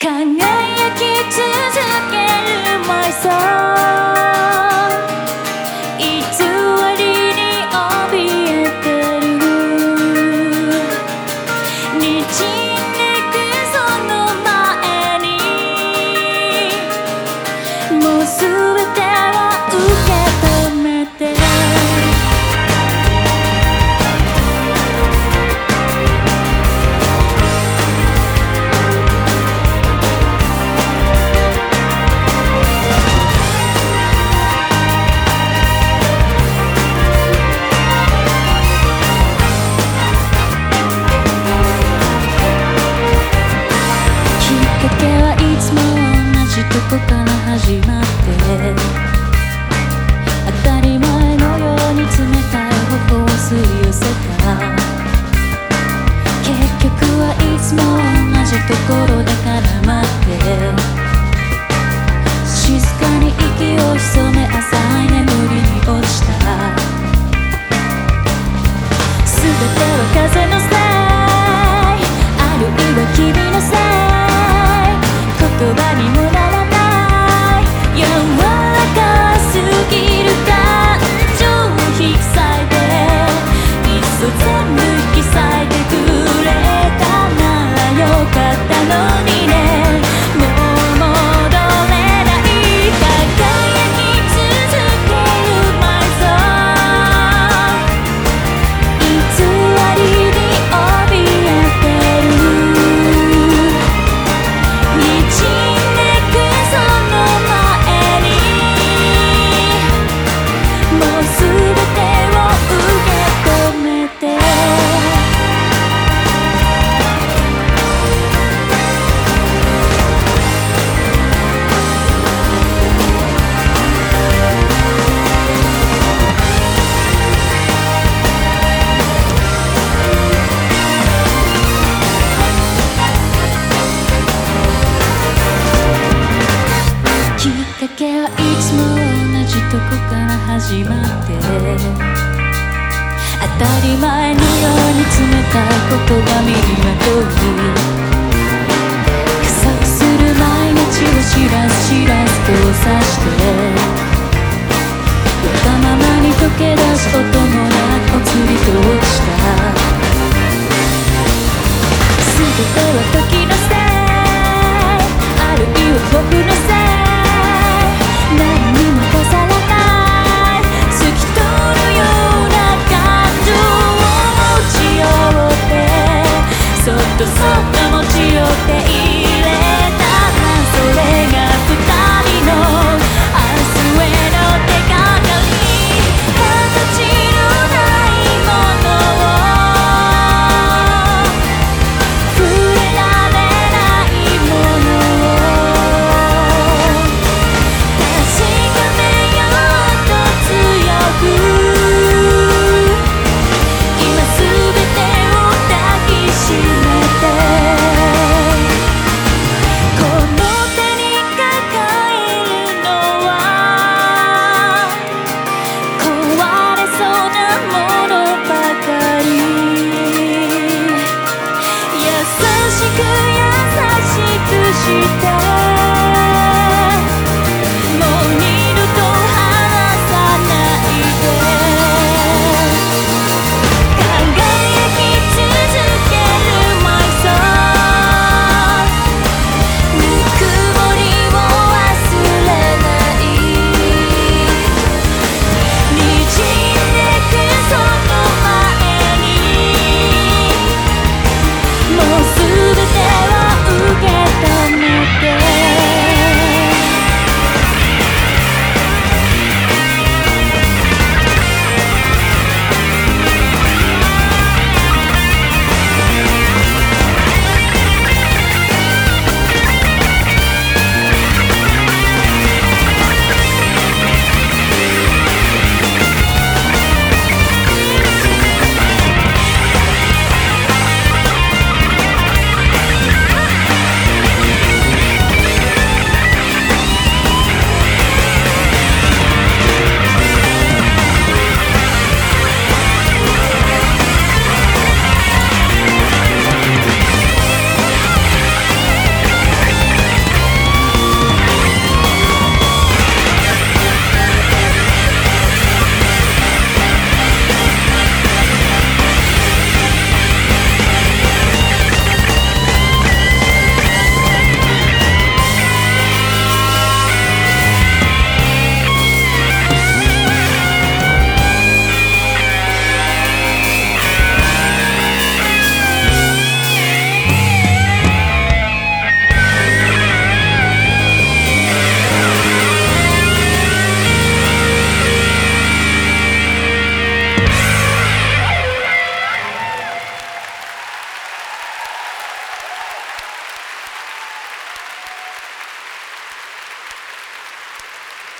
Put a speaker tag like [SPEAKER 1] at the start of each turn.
[SPEAKER 1] 輝こから始まって当たり前のように冷たい頬を吸い寄せた結局はいつも同じところで絡まって静かに息を潜め浅い眠りに落ちた全ては風のせいあるいは君のせい言葉にもならと始まって当たり前のように冷たい言葉身にまとい加速する毎日を知らず知らず交差してわがままに溶け出す音もなく釣りと落ちた全ては時のせい。あるいは僕のせい。